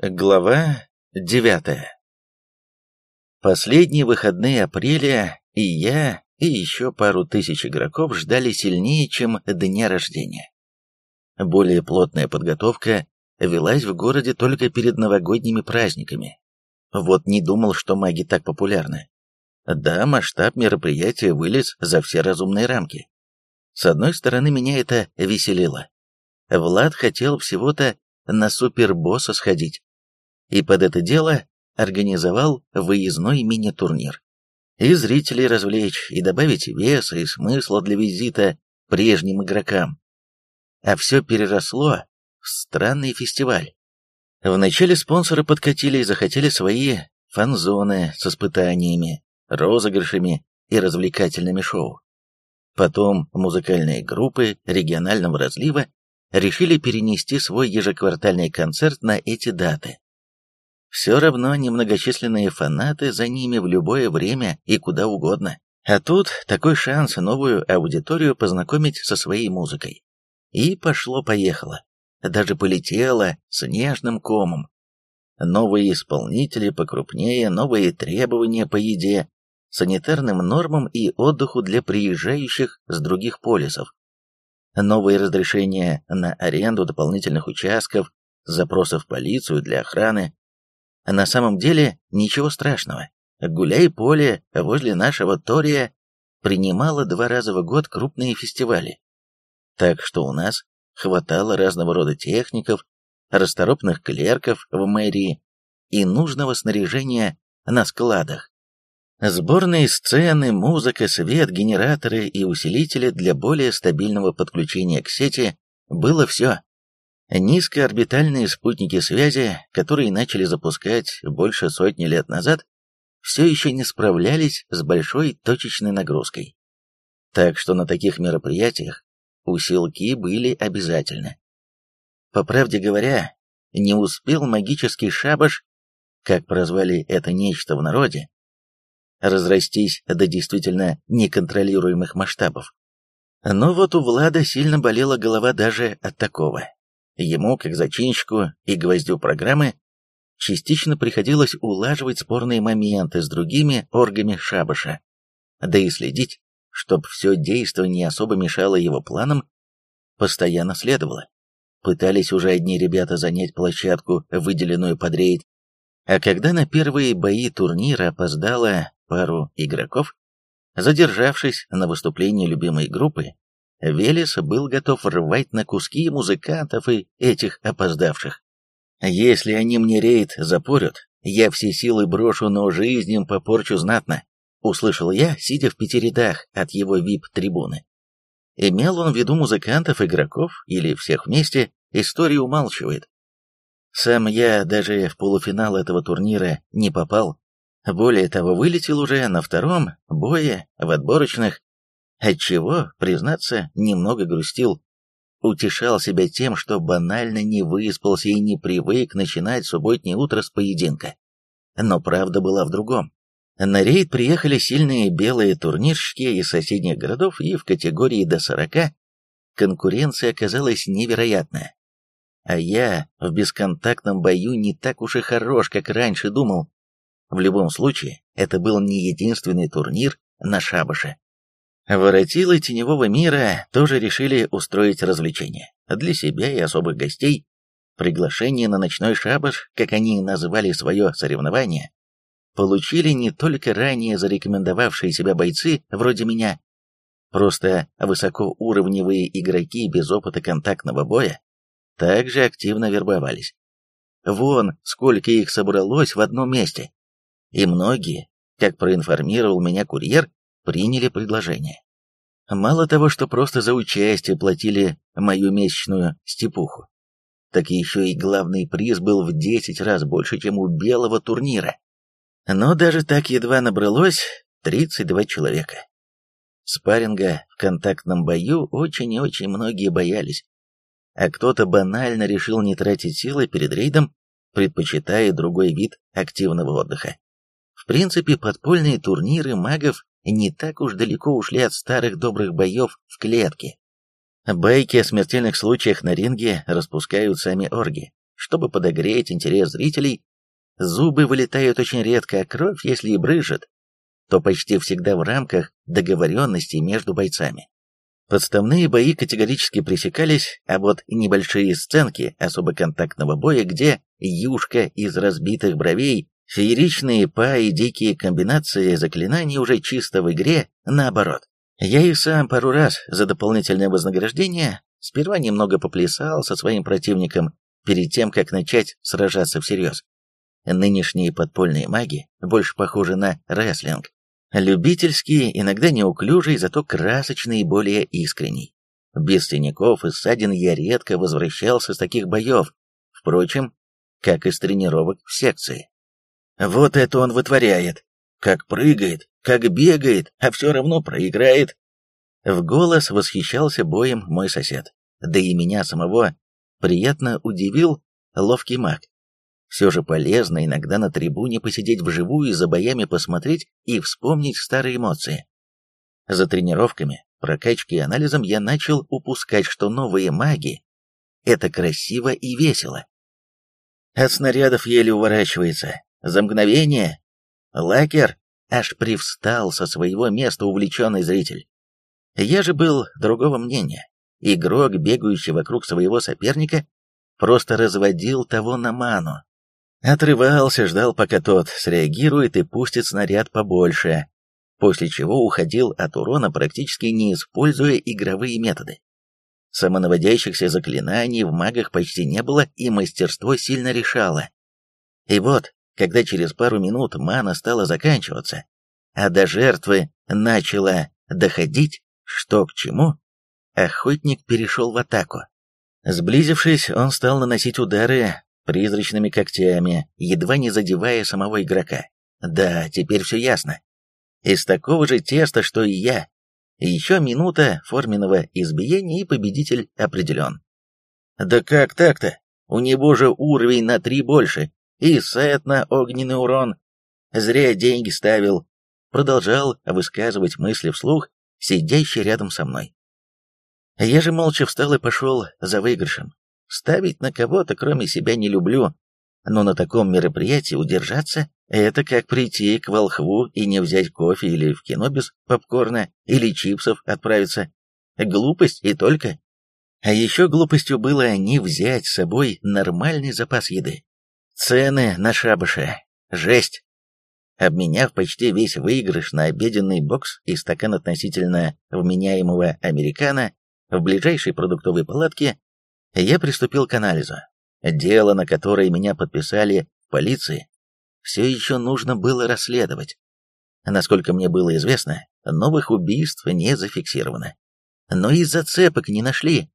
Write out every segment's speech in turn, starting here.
Глава девятая Последние выходные апреля и я, и еще пару тысяч игроков ждали сильнее, чем дня рождения. Более плотная подготовка велась в городе только перед новогодними праздниками. Вот не думал, что маги так популярны. Да, масштаб мероприятия вылез за все разумные рамки. С одной стороны, меня это веселило. Влад хотел всего-то на супербосса сходить и под это дело организовал выездной мини-турнир. И зрителей развлечь, и добавить веса и смысла для визита прежним игрокам. А все переросло в странный фестиваль. Вначале спонсоры подкатили и захотели свои фан-зоны с испытаниями, розыгрышами и развлекательными шоу. Потом музыкальные группы регионального разлива решили перенести свой ежеквартальный концерт на эти даты. Все равно немногочисленные фанаты за ними в любое время и куда угодно. А тут такой шанс новую аудиторию познакомить со своей музыкой. И пошло-поехало. Даже полетело снежным комом. Новые исполнители покрупнее, новые требования по еде, санитарным нормам и отдыху для приезжающих с других полисов. Новые разрешения на аренду дополнительных участков, запросы в полицию для охраны, на самом деле ничего страшного. Гуляй-поле возле нашего Тория принимало два раза в год крупные фестивали. Так что у нас хватало разного рода техников, расторопных клерков в мэрии и нужного снаряжения на складах. Сборные сцены, музыка, свет, генераторы и усилители для более стабильного подключения к сети было все. Низкоорбитальные спутники связи, которые начали запускать больше сотни лет назад, все еще не справлялись с большой точечной нагрузкой. Так что на таких мероприятиях усилки были обязательны. По правде говоря, не успел магический шабаш, как прозвали это нечто в народе, разрастись до действительно неконтролируемых масштабов. Но вот у Влада сильно болела голова даже от такого. Ему, как зачинщику и гвоздю программы, частично приходилось улаживать спорные моменты с другими оргами шабаша, да и следить, чтоб все действо не особо мешало его планам, постоянно следовало. Пытались уже одни ребята занять площадку, выделенную под рейд, а когда на первые бои турнира опоздало пару игроков, задержавшись на выступлении любимой группы, Велес был готов рвать на куски музыкантов и этих опоздавших. «Если они мне рейд запорят, я все силы брошу, но жизнь им попорчу знатно», услышал я, сидя в пяти рядах от его вип-трибуны. Имел он в виду музыкантов, игроков или всех вместе, история умалчивает. Сам я даже в полуфинал этого турнира не попал. Более того, вылетел уже на втором бое в отборочных отчего, признаться, немного грустил. Утешал себя тем, что банально не выспался и не привык начинать субботнее утро с поединка. Но правда была в другом. На рейд приехали сильные белые турнирщики из соседних городов, и в категории до 40 конкуренция оказалась невероятная. А я в бесконтактном бою не так уж и хорош, как раньше думал. В любом случае, это был не единственный турнир на шабаше. Воротилы теневого мира тоже решили устроить развлечение. Для себя и особых гостей приглашение на ночной шабаш, как они называли свое соревнование, получили не только ранее зарекомендовавшие себя бойцы, вроде меня, просто высокоуровневые игроки без опыта контактного боя, также активно вербовались. Вон, сколько их собралось в одном месте. И многие, как проинформировал меня курьер, приняли предложение. Мало того, что просто за участие платили мою месячную степуху, так еще и главный приз был в 10 раз больше, чем у белого турнира. Но даже так едва набралось 32 человека. Спарринга в контактном бою очень и очень многие боялись, а кто-то банально решил не тратить силы перед рейдом, предпочитая другой вид активного отдыха. В принципе, подпольные турниры магов не так уж далеко ушли от старых добрых боев в клетке. Байки о смертельных случаях на ринге распускают сами орги, чтобы подогреть интерес зрителей, зубы вылетают очень редко, а кровь, если и брызжет, то почти всегда в рамках договоренностей между бойцами. Подставные бои категорически пресекались, а вот небольшие сценки особо контактного боя, где юшка из разбитых бровей, фееричные па и дикие комбинации заклинаний уже чисто в игре, наоборот. Я и сам пару раз за дополнительное вознаграждение сперва немного поплясал со своим противником перед тем, как начать сражаться всерьез. Нынешние подпольные маги больше похожи на рестлинг. Любительский, иногда неуклюжий, зато красочный и более искренний. Без синяков и ссадин я редко возвращался с таких боев, впрочем, как из тренировок в секции. Вот это он вытворяет. Как прыгает, как бегает, а все равно проиграет. В голос восхищался боем мой сосед. Да и меня самого приятно удивил ловкий маг. Все же полезно иногда на трибуне посидеть вживую и за боями посмотреть и вспомнить старые эмоции. За тренировками, прокачкой и анализом я начал упускать, что новые маги — это красиво и весело. От снарядов еле уворачивается. За мгновение лакер аж привстал со своего места увлеченный зритель. Я же был другого мнения. Игрок, бегающий вокруг своего соперника, просто разводил того на ману. Отрывался, ждал, пока тот среагирует и пустит снаряд побольше, после чего уходил от урона, практически не используя игровые методы. Самонаводящихся заклинаний в магах почти не было, и мастерство сильно решало. И вот, когда через пару минут мана стала заканчиваться, а до жертвы начала доходить, что к чему, охотник перешел в атаку. Сблизившись, он стал наносить удары призрачными когтями, едва не задевая самого игрока. Да, теперь все ясно. Из такого же теста, что и я. Еще минута форменного избиения, и победитель определен. Да как так-то? У него же уровень на три больше, и сет на огненный урон. Зря деньги ставил. Продолжал высказывать мысли вслух, сидящий рядом со мной. Я же молча встал и пошел за выигрышем. Ставить на кого-то, кроме себя, не люблю, но на таком мероприятии удержаться — это как прийти к волхву и не взять кофе или в кино без попкорна или чипсов отправиться. Глупость и только. А еще глупостью было не взять с собой нормальный запас еды. Цены на шабаше. Жесть. Обменяв почти весь выигрыш на обеденный бокс и стакан относительно вменяемого американо в ближайшей продуктовой палатке, я приступил к анализу. Дело, на которое меня подписали в полиции, все еще нужно было расследовать. Насколько мне было известно, новых убийств не зафиксировано. Но и зацепок не нашли.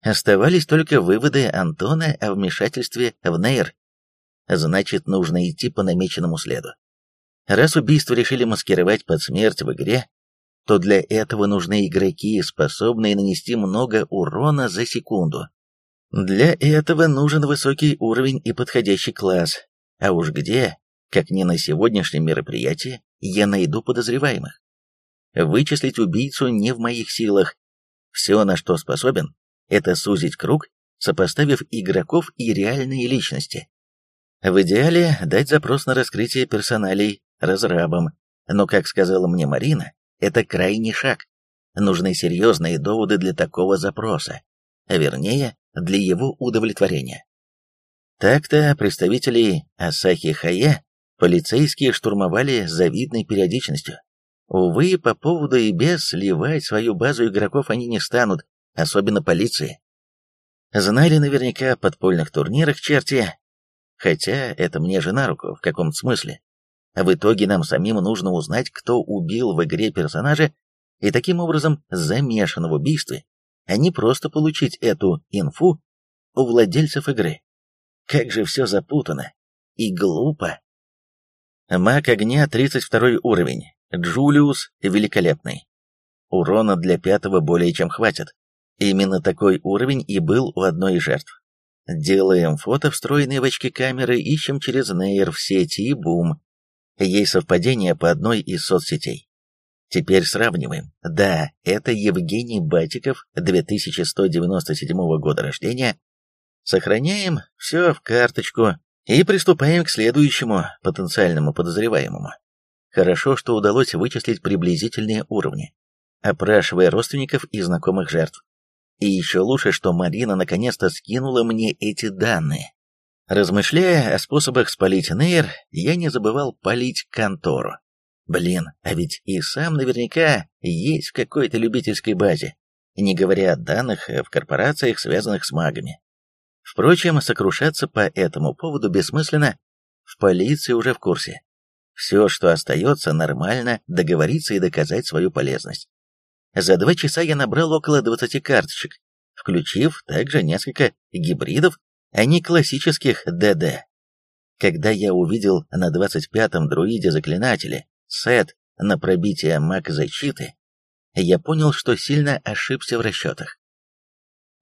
Оставались только выводы Антона о вмешательстве в Нейр. Значит, нужно идти по намеченному следу. Раз убийство решили маскировать под смерть в игре, то для этого нужны игроки, способные нанести много урона за секунду. Для этого нужен высокий уровень и подходящий класс. А уж где, как не на сегодняшнем мероприятии, я найду подозреваемых. Вычислить убийцу не в моих силах. Все, на что способен, это сузить круг, сопоставив игроков и реальные личности. В идеале дать запрос на раскрытие персоналей разрабам, но, как сказала мне Марина, это крайний шаг. Нужны серьезные доводы для такого запроса, а вернее, для его удовлетворения. Так-то представителей Асахи Хае полицейские штурмовали с завидной периодичностью. Увы, по поводу и без сливать свою базу игроков они не станут, особенно полиции. Знали наверняка о подпольных турнирах черти, хотя это мне же на руку, в каком-то смысле. А в итоге нам самим нужно узнать, кто убил в игре персонажа и таким образом замешан в убийстве, а не просто получить эту инфу у владельцев игры. Как же все запутано и глупо. Маг огня 32 уровень. Джулиус великолепный. Урона для пятого более чем хватит. Именно такой уровень и был у одной из жертв. Делаем фото, встроенные в очки камеры, ищем через нейр в сети и бум, есть совпадение по одной из соцсетей. Теперь сравниваем. Да, это Евгений Батиков, 2197 года рождения, Сохраняем все в карточку и приступаем к следующему потенциальному подозреваемому. Хорошо, что удалось вычислить приблизительные уровни, опрашивая родственников и знакомых жертв. И еще лучше, что Марина наконец-то скинула мне эти данные. Размышляя о способах спалить Нейр, я не забывал палить контору. Блин, а ведь и сам наверняка есть в какой-то любительской базе, не говоря о данных в корпорациях, связанных с магами. Впрочем, сокрушаться по этому поводу бессмысленно, в полиции уже в курсе. Все, что остается, нормально договориться и доказать свою полезность. За два часа я набрал около 20 карточек, включив также несколько гибридов, а не классических ДД. Когда я увидел на 25-м друиде-заклинателе сет на пробитие маг-защиты, я понял, что сильно ошибся в расчетах.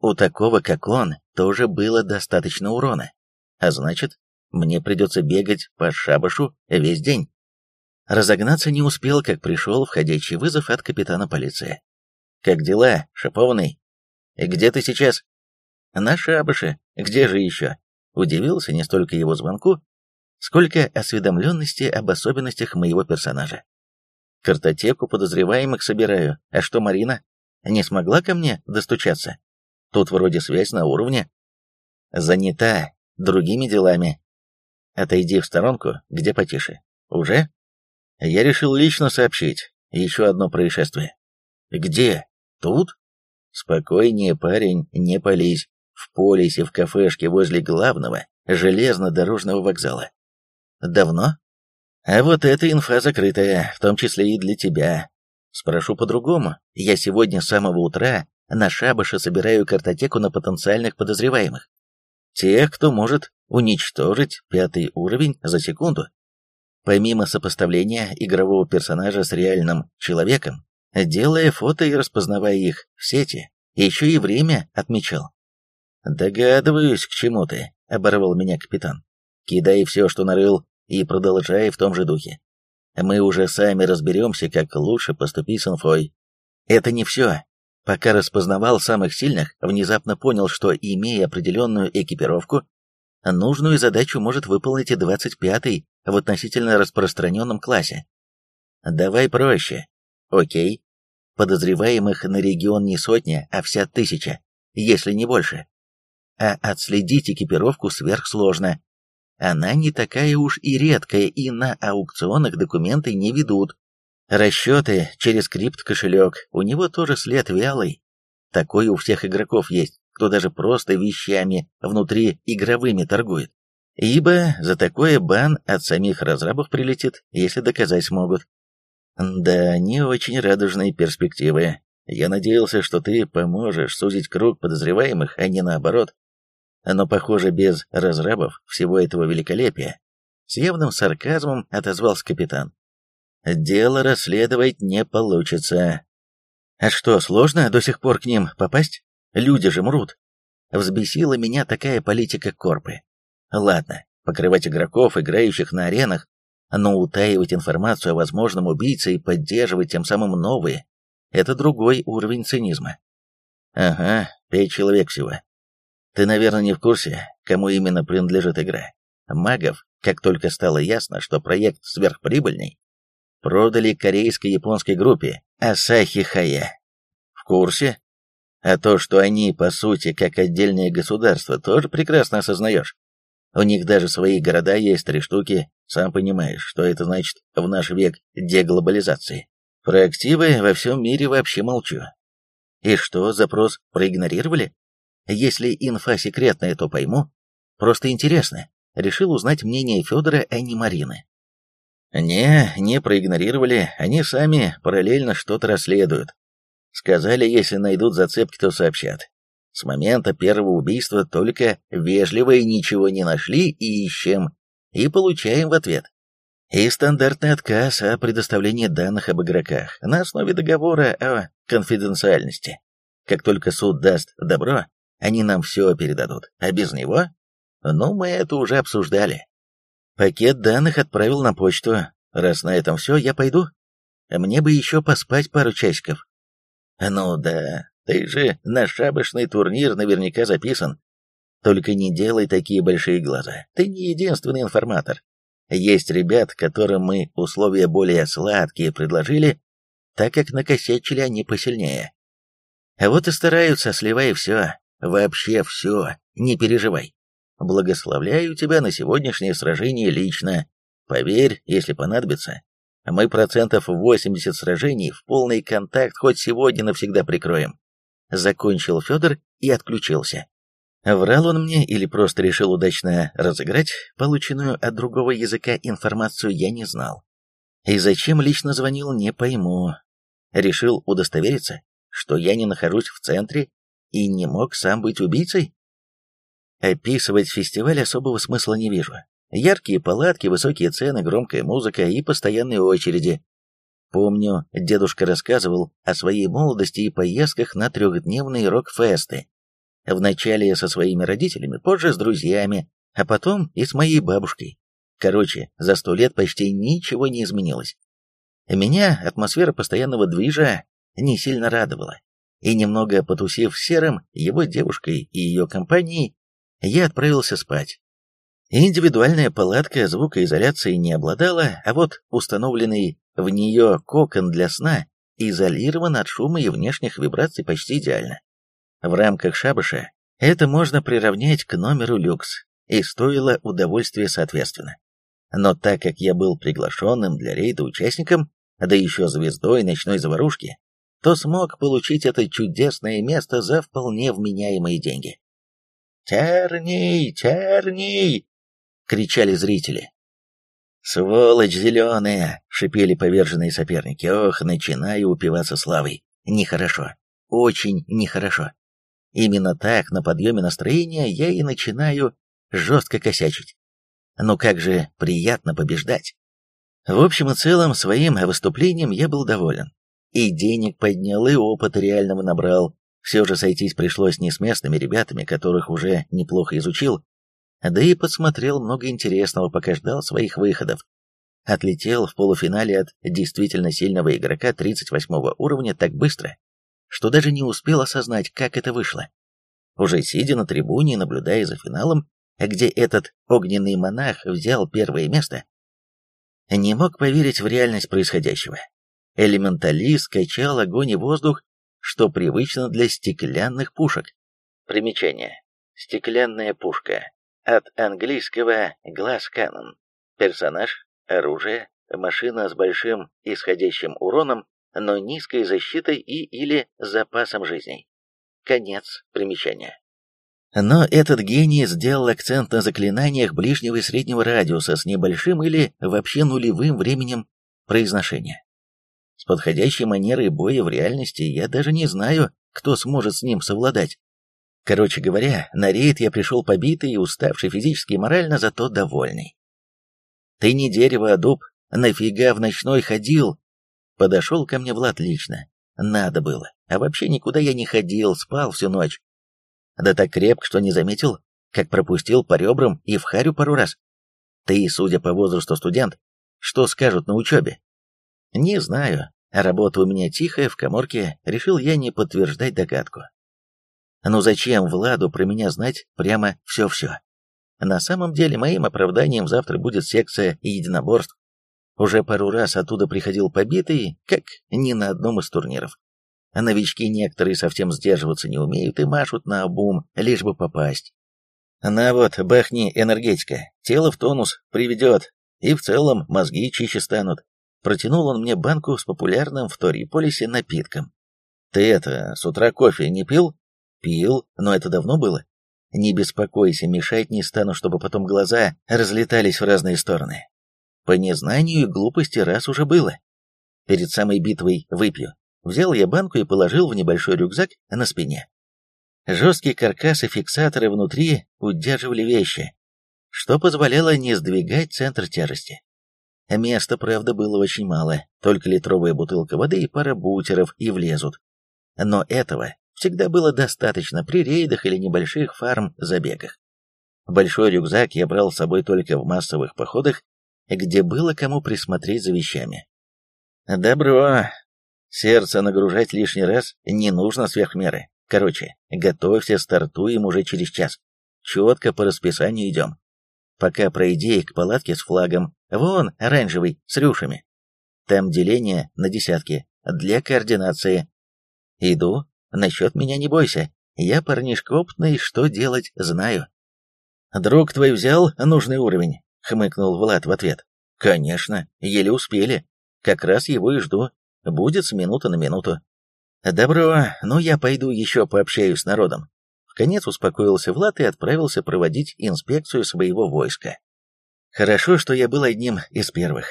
У такого, как он, тоже было достаточно урона, а значит, мне придется бегать по шабашу весь день. Разогнаться не успел, как пришел входящий вызов от капитана полиции. «Как дела, шипованный? Где ты сейчас?» «На шабаше. Где же еще?» Удивился не столько его звонку, сколько осведомленности об особенностях моего персонажа. «Картотеку подозреваемых собираю. А что, Марина? Не смогла ко мне достучаться? Тут вроде связь на уровне». «Занята другими делами. Отойди в сторонку, где потише. Уже?» Я решил лично сообщить. Еще одно происшествие. Где? Тут? Спокойнее, парень, не пались. В полисе, в кафешке возле главного железнодорожного вокзала. Давно? А вот эта инфа закрытая, в том числе и для тебя. Спрошу по-другому. Я сегодня с самого утра на шабаше собираю картотеку на потенциальных подозреваемых. Тех, кто может уничтожить пятый уровень за секунду. Помимо сопоставления игрового персонажа с реальным человеком, делая фото и распознавая их в сети, еще и время отмечал. «Догадываюсь, к чему ты», — оборвал меня капитан. «Кидай все, что нарыл, и продолжай в том же духе. Мы уже сами разберемся, как лучше поступить с инфой. Это не все. Пока распознавал самых сильных, внезапно понял, что, имея определенную экипировку, нужную задачу может выполнить и 25-й в относительно распространенном классе. Давай проще. Окей. Подозреваемых на регион не сотня, а вся тысяча, если не больше. А отследить экипировку сверхсложно. Она не такая уж и редкая, и на аукционах документы не ведут. Расчеты через крипт-кошелек, у него тоже след вялый. Такой у всех игроков есть, кто даже просто вещами внутри игровыми торгует. Ибо за такое бан от самих разрабов прилетит, если доказать смогут. Да, не очень радужные перспективы. Я надеялся, что ты поможешь сузить круг подозреваемых, а не наоборот. Но, похоже, без разрабов всего этого великолепия. С явным сарказмом отозвался капитан. Дело расследовать не получится. А что, сложно до сих пор к ним попасть? Люди же мрут. Взбесила меня такая политика Корпы. Ладно, покрывать игроков, играющих на аренах, но утаивать информацию о возможном убийце и поддерживать тем самым новые – это другой уровень цинизма. Ага, пять человек всего. Ты, наверное, не в курсе, кому именно принадлежит игра. Магов, как только стало ясно, что проект сверхприбыльный, продали корейско-японской группе Асахи Хая. В курсе? А то, что они, по сути, как отдельное государство, тоже прекрасно осознаешь. У них даже свои города есть, три штуки. Сам понимаешь, что это значит в наш век деглобализации. Про активы во всем мире вообще молчу. И что, запрос проигнорировали? Если инфа секретная, то пойму. Просто интересно. Решил узнать мнение Федора, а не Марины. Не, не проигнорировали, они сами параллельно что-то расследуют. Сказали, если найдут зацепки, то сообщат. С момента первого убийства только вежливо и ничего не нашли и ищем, и получаем в ответ. И стандартный отказ о предоставлении данных об игроках на основе договора о конфиденциальности. Как только суд даст добро, они нам все передадут, а без него? Ну, мы это уже обсуждали. Пакет данных отправил на почту. Раз на этом все, я пойду. Мне бы еще поспать пару часиков. Ну да, ты же на шабашный турнир наверняка записан. Только не делай такие большие глаза. Ты не единственный информатор. Есть ребят, которым мы условия более сладкие предложили, так как накосячили они посильнее. А вот и стараются, сливай все, вообще все, не переживай. Благословляю тебя на сегодняшнее сражение лично. Поверь, если понадобится, мы процентов 80 сражений в полный контакт хоть сегодня навсегда прикроем. Закончил Федор и отключился. Врал он мне или просто решил удачно разыграть полученную от другого языка информацию, я не знал. И зачем лично звонил, не пойму. Решил удостовериться, что я не нахожусь в центре и не мог сам быть убийцей? Описывать фестиваль особого смысла не вижу. Яркие палатки, высокие цены, громкая музыка и постоянные очереди. Помню, дедушка рассказывал о своей молодости и поездках на трехдневные рок-фесты. Вначале со своими родителями, позже с друзьями, а потом и с моей бабушкой. Короче, за сто лет почти ничего не изменилось. Меня атмосфера постоянного движа не сильно радовала. И немного потусив Серым, его девушкой и ее компанией, я отправился спать. Индивидуальная палатка звукоизоляции не обладала, а вот установленный в нее кокон для сна изолирован от шума и внешних вибраций почти идеально. В рамках шабаша это можно приравнять к номеру люкс, и стоило удовольствие соответственно. Но так как я был приглашенным для рейда участником, да еще звездой ночной заварушки, то смог получить это чудесное место за вполне вменяемые деньги. «Терний! Терний!» — кричали зрители. «Сволочь зеленая!» — шипели поверженные соперники. «Ох, начинаю упиваться славой. Нехорошо. Очень нехорошо. Именно так, на подъеме настроения, я и начинаю жестко косячить. Ну как же приятно побеждать. В общем и целом, своим выступлением я был доволен. И денег поднял, и опыт реального набрал. Все же сойтись пришлось не с местными ребятами, которых уже неплохо изучил, да и подсмотрел много интересного, пока ждал своих выходов. Отлетел в полуфинале от действительно сильного игрока 38 уровня так быстро, что даже не успел осознать, как это вышло. Уже сидя на трибуне наблюдая за финалом, где этот огненный монах взял первое место, не мог поверить в реальность происходящего. Элементалист качал огонь и воздух, что привычно для стеклянных пушек. Примечание. Стеклянная пушка. От английского glass cannon. Персонаж, оружие, машина с большим исходящим уроном, но низкой защитой и или запасом жизней. Конец примечания. Но этот гений сделал акцент на заклинаниях ближнего и среднего радиуса с небольшим или вообще нулевым временем произношения. С подходящей манерой боя в реальности я даже не знаю, кто сможет с ним совладать. Короче говоря, на рейд я пришел побитый и уставший физически и морально, зато довольный. «Ты не дерево, а дуб. Нафига в ночной ходил?» Подошел ко мне Влад лично. Надо было. А вообще никуда я не ходил, спал всю ночь. Да так крепко, что не заметил, как пропустил по ребрам и в харю пару раз. Ты, судя по возрасту студент, что скажут на учебе? Не знаю, работа у меня тихая, в коморке, решил я не подтверждать догадку. Ну зачем Владу про меня знать прямо все-все? На самом деле моим оправданием завтра будет секция единоборств. Уже пару раз оттуда приходил побитый, как ни на одном из турниров. Новички некоторые совсем сдерживаться не умеют и машут на обум, лишь бы попасть. На вот, бахни энергетика, тело в тонус приведет, и в целом мозги чище станут. Протянул он мне банку с популярным в Ториполисе напитком. «Ты это, с утра кофе не пил?» «Пил, но это давно было. Не беспокойся, мешать не стану, чтобы потом глаза разлетались в разные стороны. По незнанию и глупости раз уже было. Перед самой битвой выпью. Взял я банку и положил в небольшой рюкзак на спине. Жесткие каркасы фиксаторы внутри удерживали вещи, что позволяло не сдвигать центр тяжести. Места, правда, было очень мало, только литровая бутылка воды и пара бутеров и влезут. Но этого всегда было достаточно при рейдах или небольших фарм-забегах. Большой рюкзак я брал с собой только в массовых походах, где было кому присмотреть за вещами. Добро. Сердце нагружать лишний раз не нужно сверх меры. Короче, готовься, стартуем уже через час. четко по расписанию идем. Пока пройди к палатке с флагом, вон оранжевый, с рюшами. Там деление на десятки, для координации. Иду, насчет меня не бойся, я парнишка опытный, что делать знаю. Друг твой взял нужный уровень, хмыкнул Влад в ответ. Конечно, еле успели. Как раз его и жду. Будет с минуты на минуту. Добро, ну я пойду еще пообщаюсь с народом. В конец успокоился Влад и отправился проводить инспекцию своего войска. Хорошо, что я был одним из первых.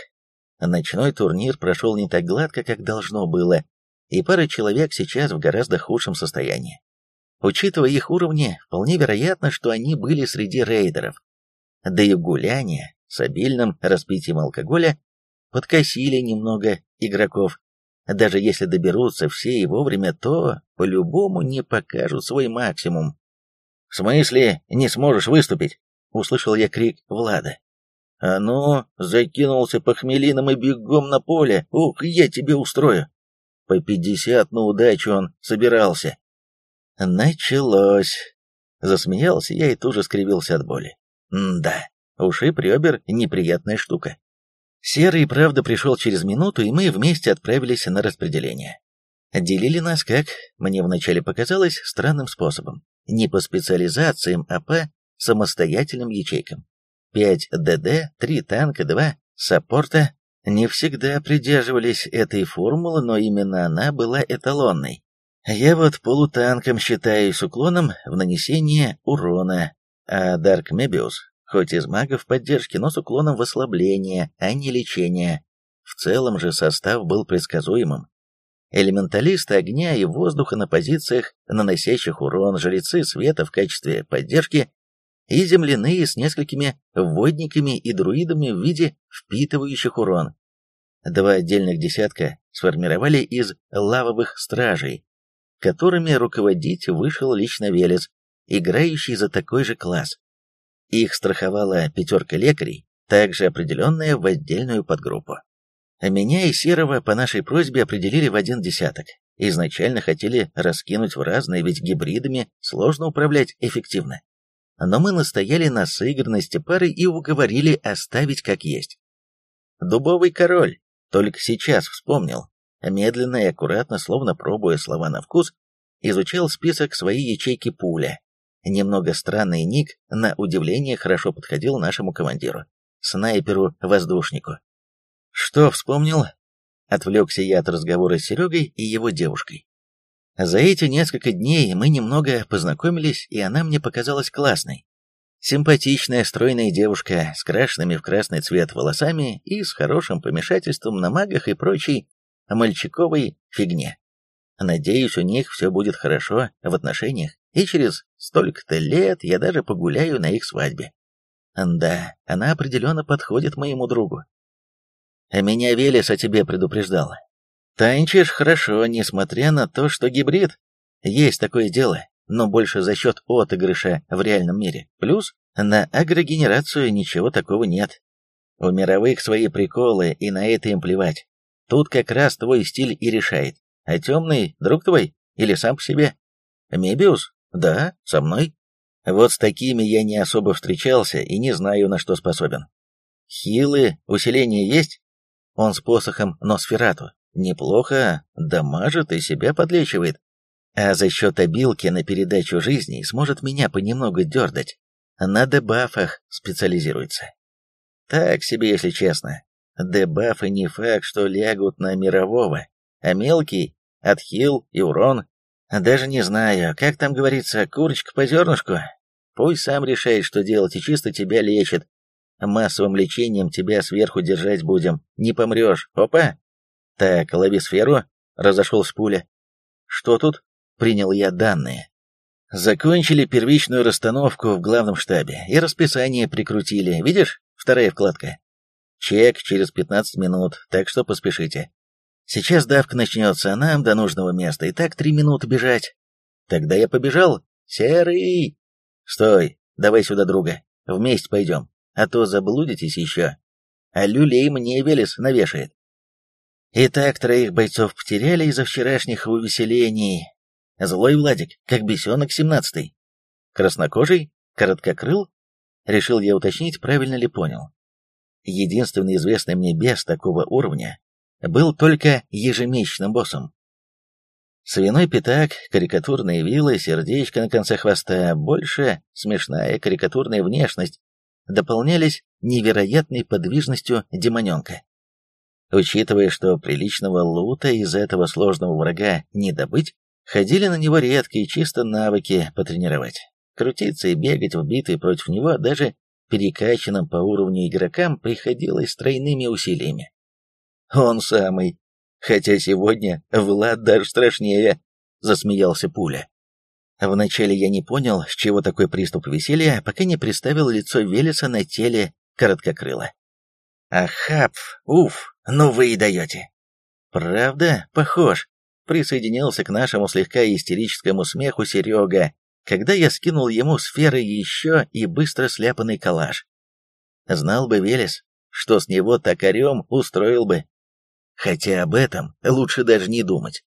Ночной турнир прошел не так гладко, как должно было, и пара человек сейчас в гораздо худшем состоянии. Учитывая их уровни, вполне вероятно, что они были среди рейдеров. Да и гуляние с обильным распитием алкоголя подкосили немного игроков. Даже если доберутся все и вовремя, то по-любому не покажут свой максимум. «В смысле не сможешь выступить?» — услышал я крик Влада. «А ну, закинулся по хмелинам и бегом на поле, ух, я тебе устрою!» По пятьдесят на удачу он собирался. Началось. Засмеялся я и тут же скривился от боли. Да, ушиб ребер — неприятная штука. Серый, правда, пришел через минуту, и мы вместе отправились на распределение. Делили нас, как мне вначале показалось, странным способом. Не по специализациям, а по самостоятельным ячейкам. 5 ДД, 3 танка, 2 саппорта. Не всегда придерживались этой формулы, но именно она была эталонной. Я вот полутанком считаю с уклоном в нанесение урона, а Дарк Мебиус хоть из магов поддержки, но с уклоном в ослабление, а не лечение. В целом же состав был предсказуемым. Элементалисты огня и воздуха на позициях, наносящих урон, жрецы света в качестве поддержки и земляные с несколькими водниками и друидами в виде впитывающих урон. Два отдельных десятка сформировали из лавовых стражей, которыми руководить вышел лично Велес, играющий за такой же класс. Их страховала пятерка лекарей, также определенная в отдельную подгруппу. Меня и Серого по нашей просьбе определили в один десяток. Изначально хотели раскинуть в разные, ведь гибридами сложно управлять эффективно. Но мы настояли на сыгранности пары и уговорили оставить как есть. Дубовый король, только сейчас вспомнил, медленно и аккуратно, словно пробуя слова на вкус, изучал список своей ячейки пуля, Немного странный ник, на удивление, хорошо подходил нашему командиру, снайперу-воздушнику. Что вспомнил? Отвлекся я от разговора с Серегой и его девушкой. За эти несколько дней мы немного познакомились, и она мне показалась классной. Симпатичная, стройная девушка с крашенными в красный цвет волосами и с хорошим помешательством на магах и прочей мальчиковой фигне. Надеюсь, у них все будет хорошо в отношениях и через столько-то лет я даже погуляю на их свадьбе. Да, она определенно подходит моему другу. Меня Велес о тебе предупреждала. Танчишь хорошо, несмотря на то, что гибрид. Есть такое дело, но больше за счет отыгрыша в реальном мире. Плюс на агрогенерацию ничего такого нет. У мировых свои приколы, и на это им плевать. Тут как раз твой стиль и решает. А темный друг твой? Или сам по себе? Мебиус? Да, со мной. Вот с такими я не особо встречался и не знаю, на что способен. Хилы, усиление есть? Он с посохом Носферату. Неплохо, дамажит и себя подлечивает. А за счет обилки на передачу жизни сможет меня понемногу дердать. На дебафах специализируется. Так себе, если честно. Дебафы не факт, что лягут на мирового, а мелкий — отхил и урон даже не знаю, как там говорится, курочка по зернышку. Пусть сам решает, что делать, и чисто тебя лечит. Массовым лечением тебя сверху держать будем. Не помрешь. Опа! Так, лови сферу. Разошелся пуля. Что тут? Принял я данные. Закончили первичную расстановку в главном штабе и расписание прикрутили. Видишь? Вторая вкладка. Чек через 15 минут, так что поспешите. Сейчас давка начнется, нам до нужного места и так три минуты бежать. Тогда я побежал. Серый! Стой, давай сюда друга. Вместе пойдем, а то заблудитесь еще. А люлей мне Велес навешает. Итак, троих бойцов потеряли из-за вчерашних увеселений. Злой Владик, как бесенок семнадцатый. Краснокожий, Короткокрыл? Решил я уточнить, правильно ли понял. Единственный известный мне бес такого уровня был только ежемесячным боссом. Свиной пятак, карикатурные вилы, сердечко на конце хвоста, больше смешная карикатурная внешность дополнялись невероятной подвижностью демоненка. Учитывая, что приличного лута из этого сложного врага не добыть, ходили на него редкие чисто навыки потренировать. Крутиться и бегать в битве против него даже перекачанным по уровню игрокам приходилось тройными усилиями. Он самый. Хотя сегодня Влад даже страшнее, засмеялся Пуля. Вначале я не понял, с чего такой приступ веселья, пока не представил лицо Велеса на теле короткокрыла. «Ахап, уф, ну вы и даете!» «Правда? Похож!» Присоединился к нашему слегка истерическому смеху Серега, когда я скинул ему сферы еще и быстро сляпанный коллаж. Знал бы Велес, что с него токарем устроил бы. Хотя об этом лучше даже не думать.